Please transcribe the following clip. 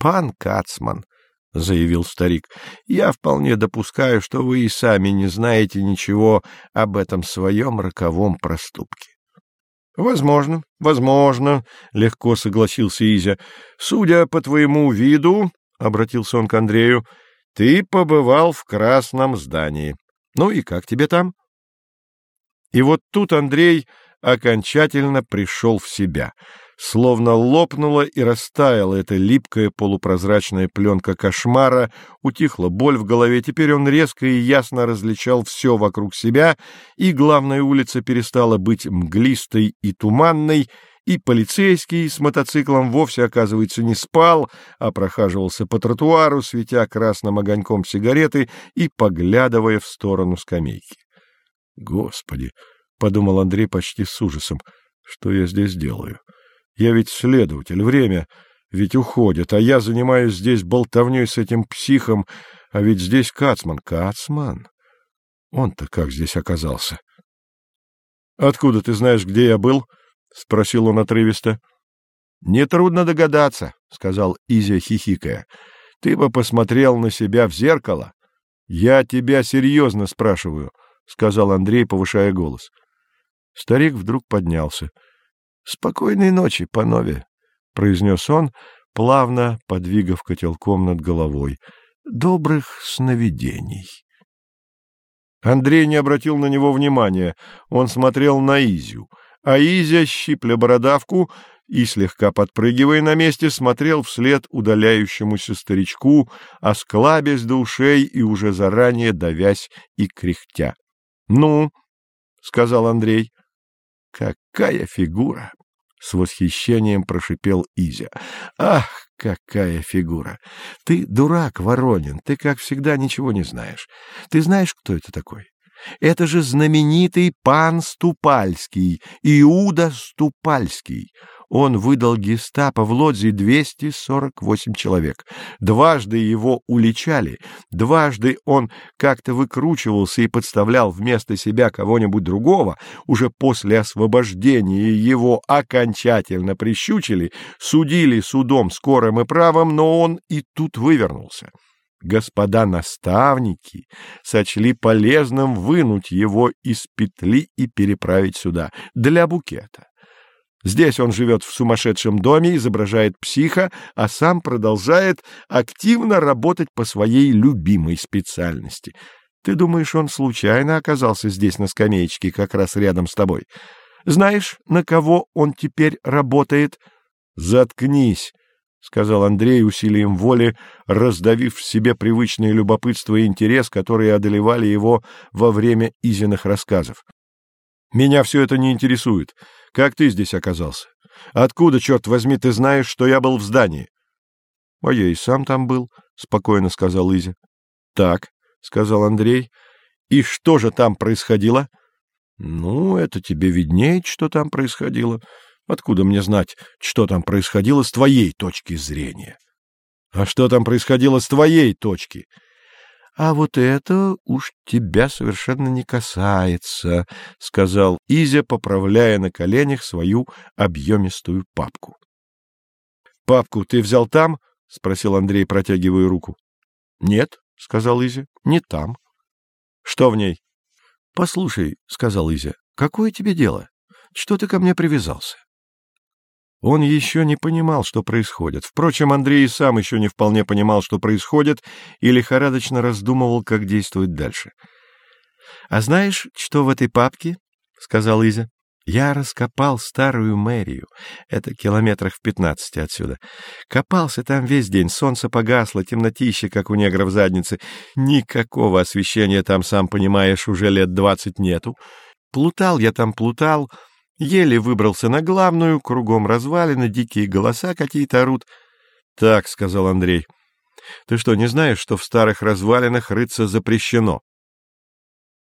Пан Кацман, — заявил старик, — я вполне допускаю, что вы и сами не знаете ничего об этом своем роковом проступке. — Возможно, возможно, — легко согласился Изя. — Судя по твоему виду, — обратился он к Андрею, — ты побывал в красном здании. Ну и как тебе там? И вот тут Андрей окончательно пришел в себя — Словно лопнула и растаяла эта липкая полупрозрачная пленка кошмара, утихла боль в голове, теперь он резко и ясно различал все вокруг себя, и главная улица перестала быть мглистой и туманной, и полицейский с мотоциклом вовсе, оказывается, не спал, а прохаживался по тротуару, светя красным огоньком сигареты и поглядывая в сторону скамейки. «Господи!» — подумал Андрей почти с ужасом. «Что я здесь делаю?» Я ведь следователь, время ведь уходит, а я занимаюсь здесь болтовней с этим психом, а ведь здесь Кацман. Кацман? Он-то как здесь оказался? — Откуда ты знаешь, где я был? — спросил он отрывисто. — Нетрудно догадаться, — сказал Изя, хихикая. — Ты бы посмотрел на себя в зеркало. — Я тебя серьезно спрашиваю, — сказал Андрей, повышая голос. Старик вдруг поднялся. —— Спокойной ночи, панове, — произнес он, плавно подвигав котелком над головой. — Добрых сновидений. Андрей не обратил на него внимания. Он смотрел на Изю, а Изя, щипля бородавку и, слегка подпрыгивая на месте, смотрел вслед удаляющемуся старичку, осклабясь до ушей и уже заранее давясь и кряхтя. — Ну, — сказал Андрей, Какая фигура! С восхищением прошипел Изя. Ах, какая фигура! Ты дурак, Воронин, ты, как всегда, ничего не знаешь. Ты знаешь, кто это такой? Это же знаменитый пан Ступальский, Иуда Ступальский. Он выдал гестапо в Лодзе 248 человек. Дважды его уличали, дважды он как-то выкручивался и подставлял вместо себя кого-нибудь другого. Уже после освобождения его окончательно прищучили, судили судом скорым и правым, но он и тут вывернулся господа наставники сочли полезным вынуть его из петли и переправить сюда, для букета. Здесь он живет в сумасшедшем доме, изображает психа, а сам продолжает активно работать по своей любимой специальности. Ты думаешь, он случайно оказался здесь на скамеечке, как раз рядом с тобой? Знаешь, на кого он теперь работает? Заткнись, — сказал Андрей усилием воли, раздавив в себе привычное любопытство и интерес, которые одолевали его во время Изиных рассказов. — Меня все это не интересует. Как ты здесь оказался? Откуда, черт возьми, ты знаешь, что я был в здании? — А я и сам там был, — спокойно сказал Изя. — Так, — сказал Андрей. — И что же там происходило? — Ну, это тебе виднеет, что там происходило. — Откуда мне знать, что там происходило с твоей точки зрения? А что там происходило с твоей точки? А вот это уж тебя совершенно не касается, сказал Изя, поправляя на коленях свою объемистую папку. Папку ты взял там? спросил Андрей, протягивая руку. Нет, сказал Изя, не там. Что в ней? Послушай, сказал Изя, какое тебе дело? Что ты ко мне привязался? Он еще не понимал, что происходит. Впрочем, Андрей и сам еще не вполне понимал, что происходит, и лихорадочно раздумывал, как действовать дальше. — А знаешь, что в этой папке? — сказал Изя. — Я раскопал старую мэрию. Это километрах в пятнадцати отсюда. Копался там весь день, солнце погасло, темнотище, как у негра в заднице. Никакого освещения там, сам понимаешь, уже лет двадцать нету. Плутал я там, плутал... Еле выбрался на главную, кругом развалины, дикие голоса какие-то орут. — Так, — сказал Андрей. — Ты что, не знаешь, что в старых развалинах рыться запрещено?